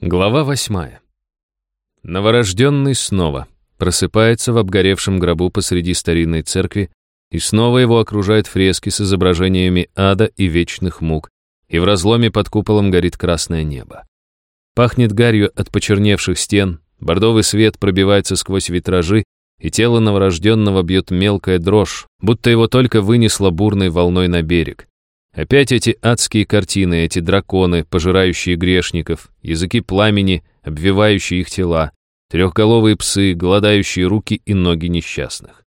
Глава восьмая. Новорожденный снова просыпается в обгоревшем гробу посреди старинной церкви, и снова его окружают фрески с изображениями ада и вечных мук, и в разломе под куполом горит красное небо. Пахнет гарью от почерневших стен, бордовый свет пробивается сквозь витражи, и тело новорожденного бьет мелкая дрожь, будто его только вынесло бурной волной на берег. Опять эти адские картины, эти драконы, пожирающие грешников, языки пламени, обвивающие их тела, трехголовые псы, голодающие руки и ноги несчастных.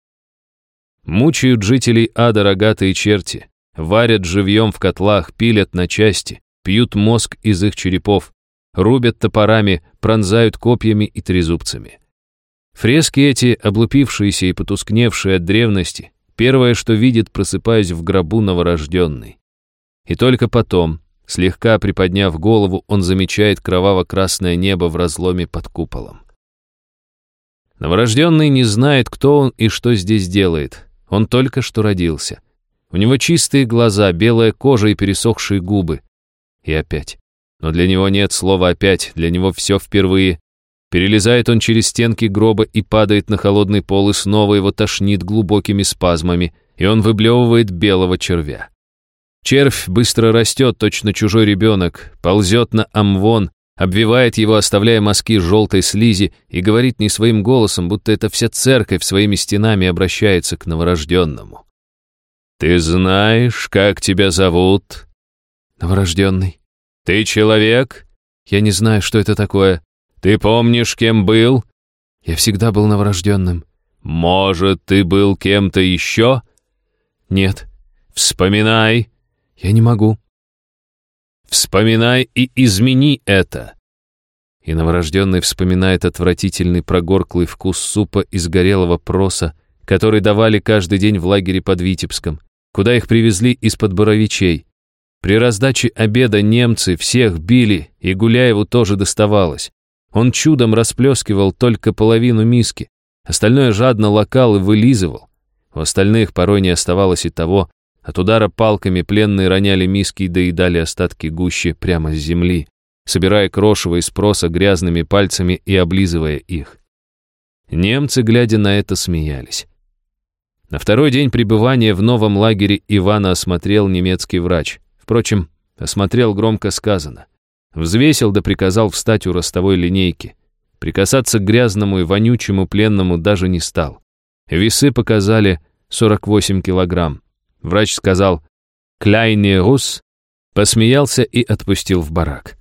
Мучают жителей ада рогатые черти, варят живьем в котлах, пилят на части, пьют мозг из их черепов, рубят топорами, пронзают копьями и трезубцами. Фрески эти, облупившиеся и потускневшие от древности, первое, что видит, просыпаясь в гробу новорожденный. И только потом, слегка приподняв голову, он замечает кроваво-красное небо в разломе под куполом. Новорожденный не знает, кто он и что здесь делает. Он только что родился. У него чистые глаза, белая кожа и пересохшие губы. И опять. Но для него нет слова «опять», для него все впервые. Перелезает он через стенки гроба и падает на холодный пол, и снова его тошнит глубокими спазмами, и он выблевывает белого червя. Червь быстро растет, точно чужой ребенок, ползет на амвон, обвивает его, оставляя мазки желтой слизи, и говорит не своим голосом, будто это вся церковь своими стенами обращается к новорожденному. «Ты знаешь, как тебя зовут?» «Новорожденный». «Ты человек?» «Я не знаю, что это такое». «Ты помнишь, кем был?» «Я всегда был новорожденным». «Может, ты был кем-то еще?» «Нет». «Вспоминай». Я не могу. Вспоминай и измени это. И новорожденный вспоминает отвратительный прогорклый вкус супа из горелого проса, который давали каждый день в лагере под Витебском, куда их привезли из-под Боровичей. При раздаче обеда немцы всех били, и Гуляеву тоже доставалось. Он чудом расплескивал только половину миски, остальное жадно лакал и вылизывал. У остальных порой не оставалось и того, от удара палками пленные роняли миски и доедали остатки гущи прямо с земли, собирая крошево из проса грязными пальцами и облизывая их. Немцы, глядя на это, смеялись. На второй день пребывания в новом лагере Ивана осмотрел немецкий врач. Впрочем, осмотрел громко сказано. Взвесил да приказал встать у ростовой линейки. Прикасаться к грязному и вонючему пленному даже не стал. Весы показали 48 килограмм. Врач сказал «Кляйне рус», посмеялся и отпустил в барак.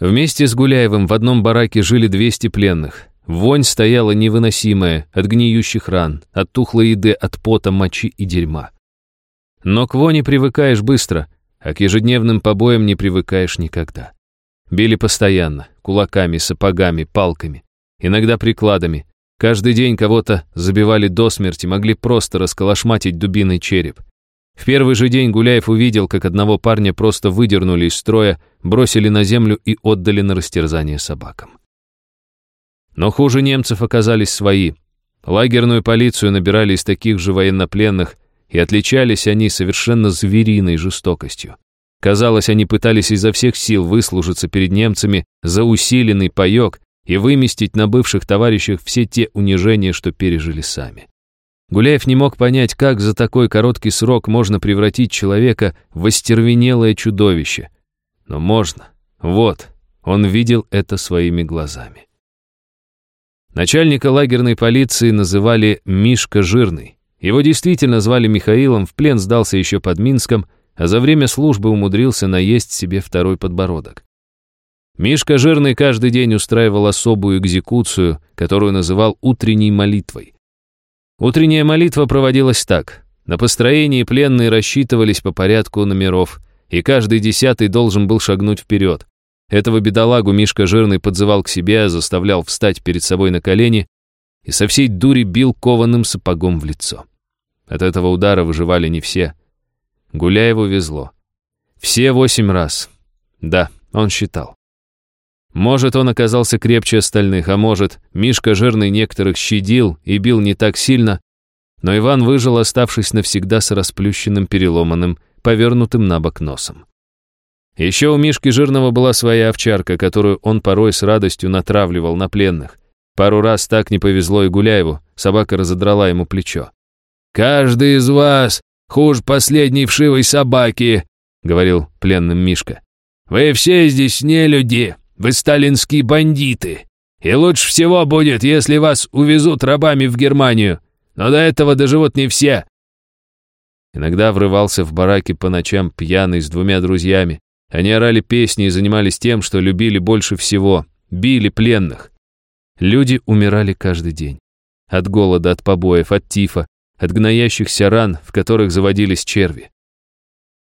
Вместе с Гуляевым в одном бараке жили 200 пленных. Вонь стояла невыносимая от гниющих ран, от тухлой еды, от пота, мочи и дерьма. Но к воне привыкаешь быстро, а к ежедневным побоям не привыкаешь никогда. Били постоянно, кулаками, сапогами, палками, иногда прикладами. Каждый день кого-то забивали до смерти, могли просто расколошматить дубиной череп. В первый же день Гуляев увидел, как одного парня просто выдернули из строя, бросили на землю и отдали на растерзание собакам. Но хуже немцев оказались свои. Лагерную полицию набирали из таких же военнопленных, и отличались они совершенно звериной жестокостью. Казалось, они пытались изо всех сил выслужиться перед немцами за усиленный паёк и выместить на бывших товарищах все те унижения, что пережили сами. Гуляев не мог понять, как за такой короткий срок можно превратить человека в остервенелое чудовище. Но можно. Вот, он видел это своими глазами. Начальника лагерной полиции называли Мишка Жирный. Его действительно звали Михаилом, в плен сдался еще под Минском, а за время службы умудрился наесть себе второй подбородок. Мишка Жирный каждый день устраивал особую экзекуцию, которую называл утренней молитвой. Утренняя молитва проводилась так. На построении пленные рассчитывались по порядку номеров, и каждый десятый должен был шагнуть вперед. Этого бедолагу Мишка Жирный подзывал к себе, заставлял встать перед собой на колени и со всей дури бил кованым сапогом в лицо. От этого удара выживали не все. Гуляеву везло. Все восемь раз. Да, он считал. Может, он оказался крепче остальных, а может, Мишка жирный некоторых щадил и бил не так сильно, но Иван выжил, оставшись навсегда с расплющенным, переломанным, повернутым на бок носом. Еще у Мишки Жирного была своя овчарка, которую он порой с радостью натравливал на пленных. Пару раз так не повезло и Гуляеву, собака разодрала ему плечо. «Каждый из вас хуже последней вшивой собаки», — говорил пленным Мишка. «Вы все здесь не люди, вы сталинские бандиты. И лучше всего будет, если вас увезут рабами в Германию. Но до этого доживут не все». Иногда врывался в бараки по ночам пьяный с двумя друзьями. Они орали песни и занимались тем, что любили больше всего. Били пленных. Люди умирали каждый день. От голода, от побоев, от тифа, от гноящихся ран, в которых заводились черви.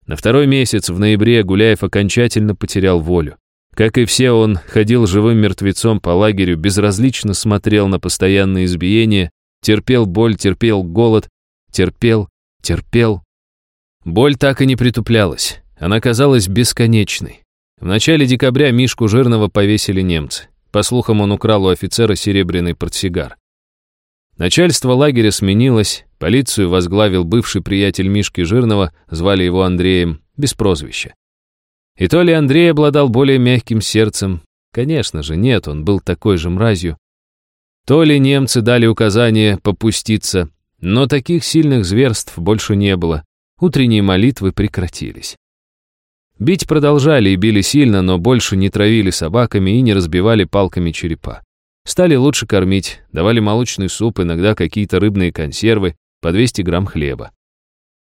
На второй месяц, в ноябре, Гуляев окончательно потерял волю. Как и все, он ходил живым мертвецом по лагерю, безразлично смотрел на постоянные избиения, терпел боль, терпел голод, терпел, терпел. Боль так и не притуплялась. Она казалась бесконечной. В начале декабря Мишку Жирного повесили немцы. По слухам, он украл у офицера серебряный портсигар. Начальство лагеря сменилось, полицию возглавил бывший приятель Мишки Жирного, звали его Андреем, без прозвища. И то ли Андрей обладал более мягким сердцем, конечно же, нет, он был такой же мразью, то ли немцы дали указание попуститься, но таких сильных зверств больше не было, утренние молитвы прекратились. Бить продолжали и били сильно, но больше не травили собаками и не разбивали палками черепа. Стали лучше кормить, давали молочный суп, иногда какие-то рыбные консервы, по 200 грамм хлеба.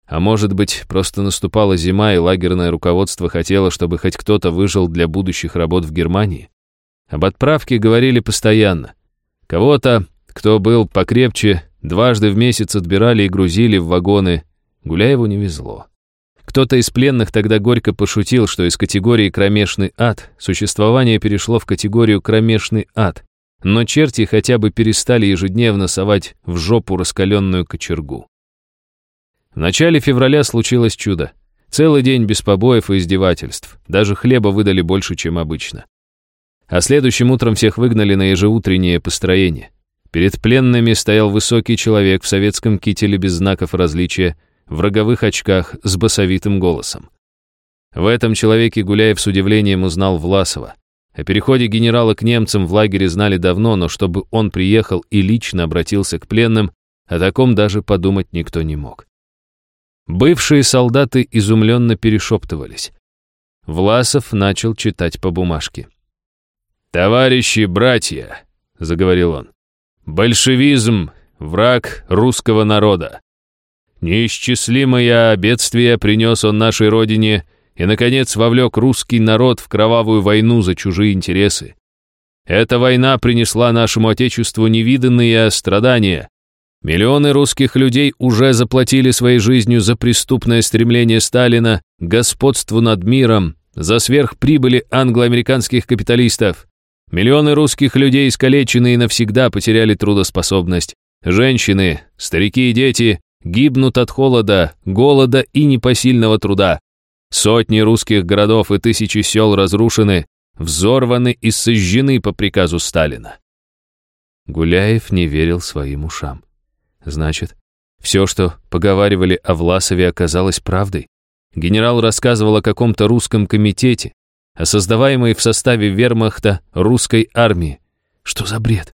А может быть, просто наступала зима, и лагерное руководство хотело, чтобы хоть кто-то выжил для будущих работ в Германии? Об отправке говорили постоянно. Кого-то, кто был покрепче, дважды в месяц отбирали и грузили в вагоны. Гуляеву не везло. Кто-то из пленных тогда горько пошутил, что из категории «кромешный ад» существование перешло в категорию «кромешный ад», но черти хотя бы перестали ежедневно совать в жопу раскаленную кочергу. В начале февраля случилось чудо. Целый день без побоев и издевательств. Даже хлеба выдали больше, чем обычно. А следующим утром всех выгнали на ежеутреннее построение. Перед пленными стоял высокий человек в советском кителе без знаков различия, в роговых очках с басовитым голосом. В этом человеке Гуляев с удивлением узнал Власова. О переходе генерала к немцам в лагере знали давно, но чтобы он приехал и лично обратился к пленным, о таком даже подумать никто не мог. Бывшие солдаты изумленно перешептывались. Власов начал читать по бумажке. «Товарищи, братья», — заговорил он, — «большевизм — враг русского народа. Неисчислимое бедствие принес он нашей родине — и, наконец, вовлек русский народ в кровавую войну за чужие интересы. Эта война принесла нашему Отечеству невиданные страдания. Миллионы русских людей уже заплатили своей жизнью за преступное стремление Сталина к господству над миром, за сверхприбыли англо-американских капиталистов. Миллионы русских людей искалечены и навсегда потеряли трудоспособность. Женщины, старики и дети гибнут от холода, голода и непосильного труда. Сотни русских городов и тысячи сел разрушены, взорваны и сожжены по приказу Сталина. Гуляев не верил своим ушам. Значит, все, что поговаривали о Власове, оказалось правдой. Генерал рассказывал о каком-то русском комитете, о создаваемой в составе вермахта русской армии. Что за бред?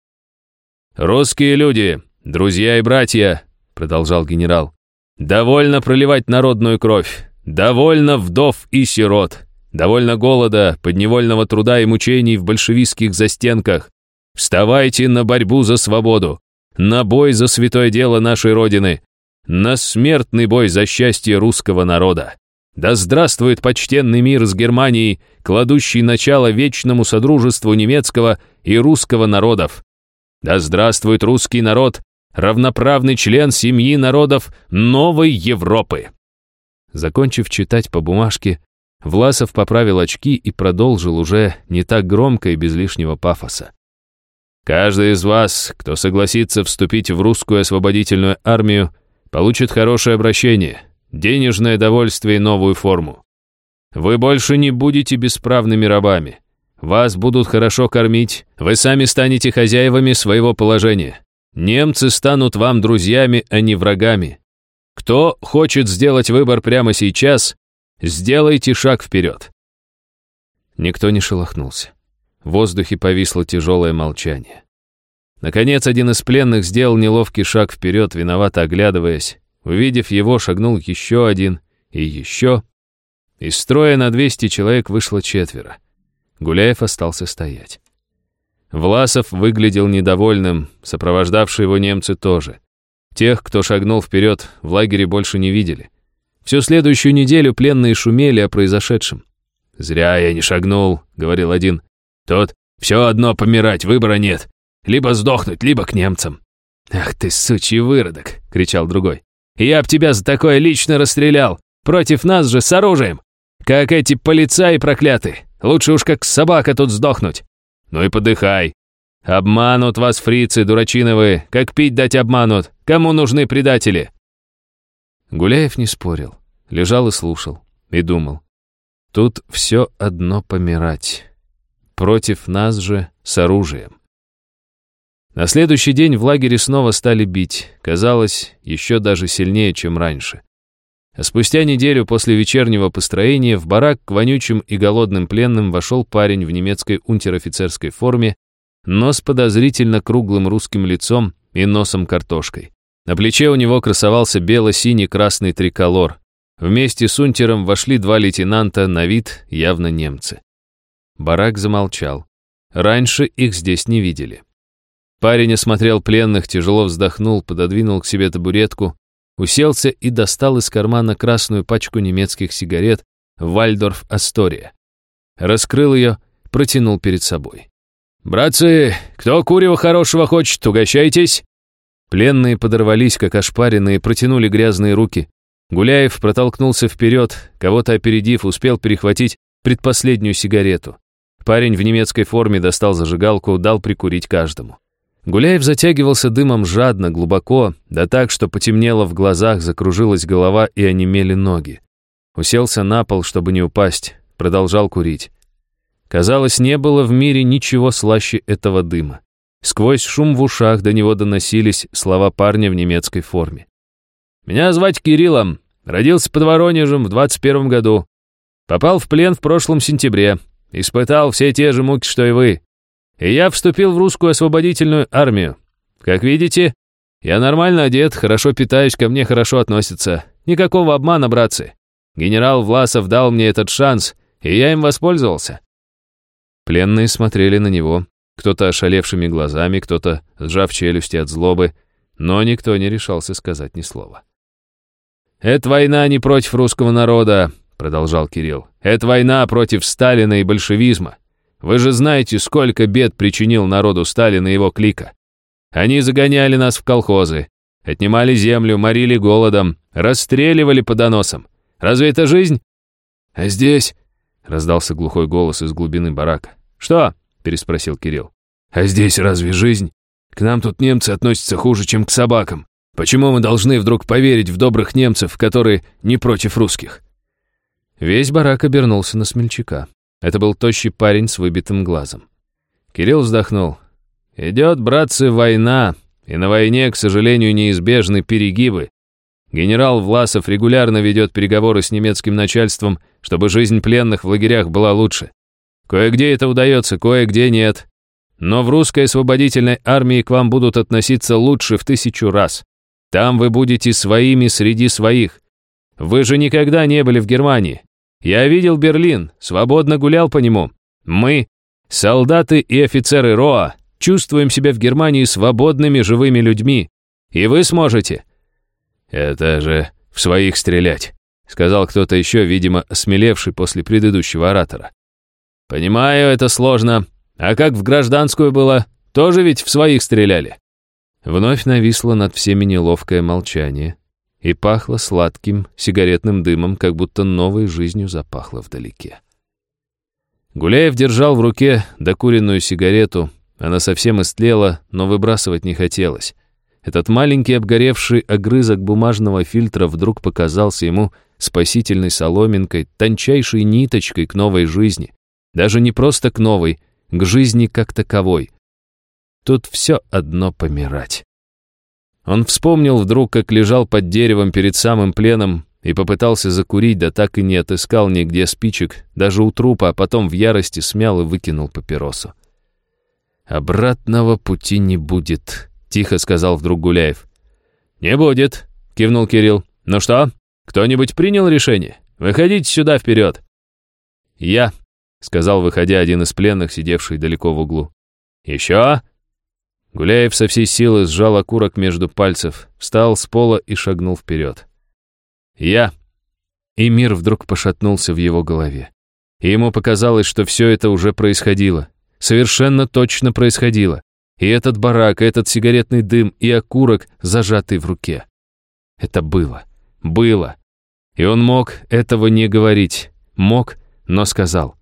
«Русские люди, друзья и братья», — продолжал генерал, — «довольно проливать народную кровь. Довольно вдов и сирот. Довольно голода, подневольного труда и мучений в большевистских застенках. Вставайте на борьбу за свободу. На бой за святое дело нашей Родины. На смертный бой за счастье русского народа. Да здравствует почтенный мир с Германией, кладущий начало вечному содружеству немецкого и русского народов. Да здравствует русский народ, равноправный член семьи народов новой Европы. Закончив читать по бумажке, Власов поправил очки и продолжил уже не так громко и без лишнего пафоса. «Каждый из вас, кто согласится вступить в русскую освободительную армию, получит хорошее обращение, денежное довольствие и новую форму. Вы больше не будете бесправными рабами. Вас будут хорошо кормить, вы сами станете хозяевами своего положения. Немцы станут вам друзьями, а не врагами. Кто хочет сделать выбор прямо сейчас, сделайте шаг вперед. Никто не шелохнулся. В воздухе повисло тяжелое молчание. Наконец, один из пленных сделал неловкий шаг вперед, виновато оглядываясь. Увидев его, шагнул еще один и еще. Из строя на 200 человек вышло четверо. Гуляев остался стоять. Власов выглядел недовольным, сопровождавшие его немцы тоже. Тех, кто шагнул вперед, в лагере больше не видели. Всю следующую неделю пленные шумели о произошедшем. «Зря я не шагнул», — говорил один. «Тут все одно помирать, выбора нет. Либо сдохнуть, либо к немцам». «Ах ты, сучий выродок!» — кричал другой. «Я б тебя за такое лично расстрелял. Против нас же с оружием. Как эти полицаи проклятые. Лучше уж как собака тут сдохнуть. Ну и подыхай. Обманут вас фрицы, дурачиновые. Как пить дать обманут. Кому нужны предатели?» Гуляев не спорил. Лежал и слушал. И думал. Тут все одно помирать. Против нас же с оружием. На следующий день в лагере снова стали бить. Казалось, еще даже сильнее, чем раньше. А спустя неделю после вечернего построения в барак к вонючим и голодным пленным вошел парень в немецкой унтер-офицерской форме, но с подозрительно круглым русским лицом и носом картошкой. На плече у него красовался бело-синий-красный триколор. Вместе с унтером вошли два лейтенанта, на вид явно немцы. Барак замолчал. Раньше их здесь не видели. Парень осмотрел пленных, тяжело вздохнул, пододвинул к себе табуретку, уселся и достал из кармана красную пачку немецких сигарет «Вальдорф Астория». Раскрыл ее, протянул перед собой. «Братцы, кто курева хорошего хочет, угощайтесь!» Пленные подорвались, как ошпаренные, протянули грязные руки. Гуляев протолкнулся вперед, кого-то опередив, успел перехватить предпоследнюю сигарету. Парень в немецкой форме достал зажигалку, дал прикурить каждому. Гуляев затягивался дымом жадно, глубоко, да так, что потемнело в глазах, закружилась голова и онемели ноги. Уселся на пол, чтобы не упасть, продолжал курить. Казалось, не было в мире ничего слаще этого дыма. Сквозь шум в ушах до него доносились слова парня в немецкой форме. «Меня звать Кириллом. Родился под Воронежем в 21 году. Попал в плен в прошлом сентябре. Испытал все те же муки, что и вы и я вступил в русскую освободительную армию. Как видите, я нормально одет, хорошо питаюсь, ко мне хорошо относятся. Никакого обмана, братцы. Генерал Власов дал мне этот шанс, и я им воспользовался». Пленные смотрели на него, кто-то ошалевшими глазами, кто-то сжав челюсти от злобы, но никто не решался сказать ни слова. «Это война не против русского народа», — продолжал Кирилл. «Это война против Сталина и большевизма. Вы же знаете, сколько бед причинил народу Сталин и его клика. Они загоняли нас в колхозы, отнимали землю, морили голодом, расстреливали по доносам. Разве это жизнь? А здесь... Раздался глухой голос из глубины барака. «Что?» — переспросил Кирилл. «А здесь разве жизнь? К нам тут немцы относятся хуже, чем к собакам. Почему мы должны вдруг поверить в добрых немцев, которые не против русских?» Весь барак обернулся на смельчака. Это был тощий парень с выбитым глазом. Кирилл вздохнул. «Идет, братцы, война, и на войне, к сожалению, неизбежны перегибы. Генерал Власов регулярно ведет переговоры с немецким начальством, чтобы жизнь пленных в лагерях была лучше. Кое-где это удается, кое-где нет. Но в русской освободительной армии к вам будут относиться лучше в тысячу раз. Там вы будете своими среди своих. Вы же никогда не были в Германии. Я видел Берлин, свободно гулял по нему. Мы, солдаты и офицеры РОА, чувствуем себя в Германии свободными живыми людьми. И вы сможете. Это же в своих стрелять, сказал кто-то еще, видимо, осмелевший после предыдущего оратора. Понимаю, это сложно. А как в гражданскую было? Тоже ведь в своих стреляли. Вновь нависло над всеми неловкое молчание и пахло сладким сигаретным дымом, как будто новой жизнью запахло вдалеке. Гуляев держал в руке докуренную сигарету, она совсем истлела, но выбрасывать не хотелось. Этот маленький обгоревший огрызок бумажного фильтра вдруг показался ему спасительной соломинкой, тончайшей ниточкой к новой жизни. Даже не просто к новой, к жизни как таковой. Тут все одно помирать. Он вспомнил вдруг, как лежал под деревом перед самым пленом и попытался закурить, да так и не отыскал нигде спичек, даже у трупа, а потом в ярости смял и выкинул папиросу. «Обратного пути не будет», — тихо сказал вдруг Гуляев. «Не будет», — кивнул Кирилл. «Ну что, кто-нибудь принял решение? Выходите сюда вперед». «Я», — сказал, выходя один из пленных, сидевший далеко в углу. «Еще?» Гуляев со всей силы сжал окурок между пальцев, встал с пола и шагнул вперед. «Я». И мир вдруг пошатнулся в его голове. И ему показалось, что все это уже происходило. Совершенно точно происходило. И этот барак, и этот сигаретный дым, и окурок, зажатый в руке. Это было. Было. И он мог этого не говорить. Мог, но сказал.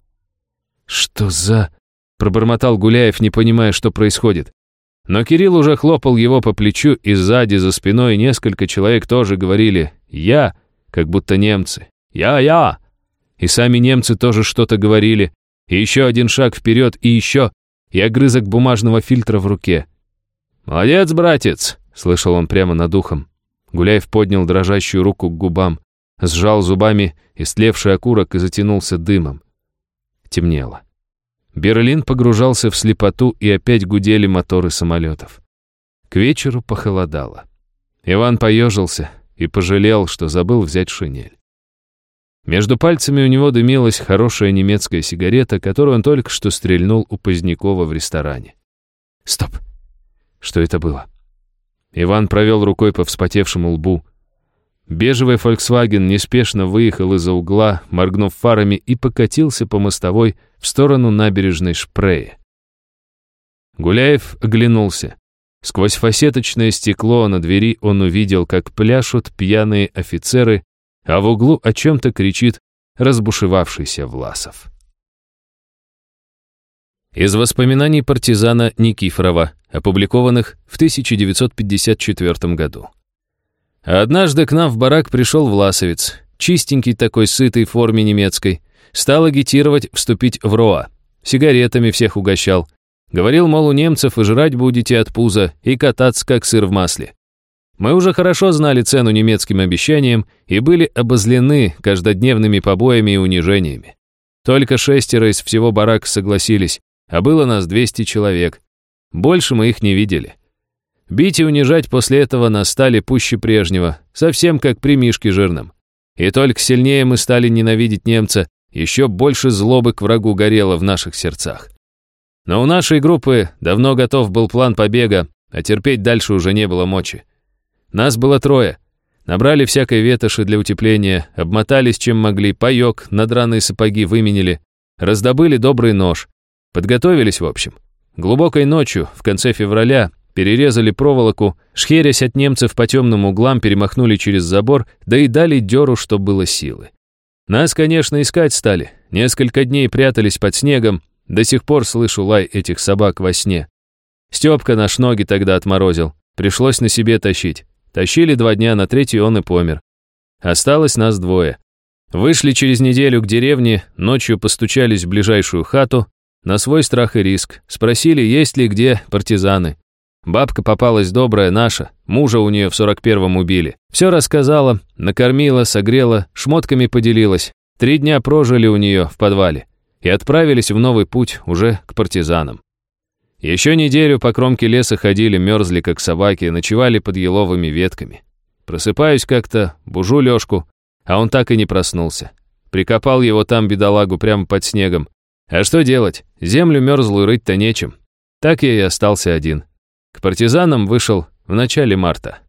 «Что за...» Пробормотал Гуляев, не понимая, что происходит. Но Кирилл уже хлопал его по плечу, и сзади, за спиной, несколько человек тоже говорили «Я», как будто немцы. «Я-я!» И сами немцы тоже что-то говорили. И еще один шаг вперед, и еще, и огрызок бумажного фильтра в руке. «Молодец, братец!» — слышал он прямо над ухом. Гуляев поднял дрожащую руку к губам, сжал зубами истлевший окурок и затянулся дымом. Темнело. Берлин погружался в слепоту, и опять гудели моторы самолетов. К вечеру похолодало. Иван поежился и пожалел, что забыл взять шинель. Между пальцами у него дымилась хорошая немецкая сигарета, которую он только что стрельнул у Позднякова в ресторане. Стоп! Что это было? Иван провел рукой по вспотевшему лбу. Бежевый «Фольксваген» неспешно выехал из-за угла, моргнув фарами, и покатился по мостовой в сторону набережной Шпрее. Гуляев оглянулся. Сквозь фасеточное стекло на двери он увидел, как пляшут пьяные офицеры, а в углу о чем-то кричит разбушевавшийся Власов. Из воспоминаний партизана Никифорова, опубликованных в 1954 году. Однажды к нам в барак пришел власовец, чистенький такой, сытый в форме немецкой, стал агитировать вступить в РОА. Сигаретами всех угощал. Говорил, мол, у немцев и жрать будете от пуза, и кататься, как сыр в масле. Мы уже хорошо знали цену немецким обещаниям и были обозлены каждодневными побоями и унижениями. Только шестеро из всего барака согласились, а было нас 200 человек. Больше мы их не видели. Бить и унижать после этого нас стали пуще прежнего, совсем как при Мишке жирном. И только сильнее мы стали ненавидеть немца, еще больше злобы к врагу горело в наших сердцах. Но у нашей группы давно готов был план побега, а терпеть дальше уже не было мочи. Нас было трое. Набрали всякой ветоши для утепления, обмотались чем могли, паёк, надраные сапоги выменили, раздобыли добрый нож. Подготовились, в общем. Глубокой ночью, в конце февраля, перерезали проволоку, шхерясь от немцев по темным углам, перемахнули через забор, да и дали дёру, что было силы. Нас, конечно, искать стали. Несколько дней прятались под снегом, до сих пор слышу лай этих собак во сне. Стёпка наш ноги тогда отморозил, пришлось на себе тащить. Тащили два дня, на третий он и помер. Осталось нас двое. Вышли через неделю к деревне, ночью постучались в ближайшую хату, на свой страх и риск, спросили, есть ли где партизаны. Бабка попалась добрая наша, мужа у нее в сорок первом убили. Все рассказала, накормила, согрела, шмотками поделилась. Три дня прожили у нее в подвале и отправились в новый путь уже к партизанам. Еще неделю по кромке леса ходили, мерзли, как собаки, ночевали под еловыми ветками. Просыпаюсь как-то, бужу Лешку, а он так и не проснулся. Прикопал его там, бедолагу, прямо под снегом. А что делать? Землю мерзлую рыть-то нечем. Так я и остался один. К партизанам вышел в начале марта.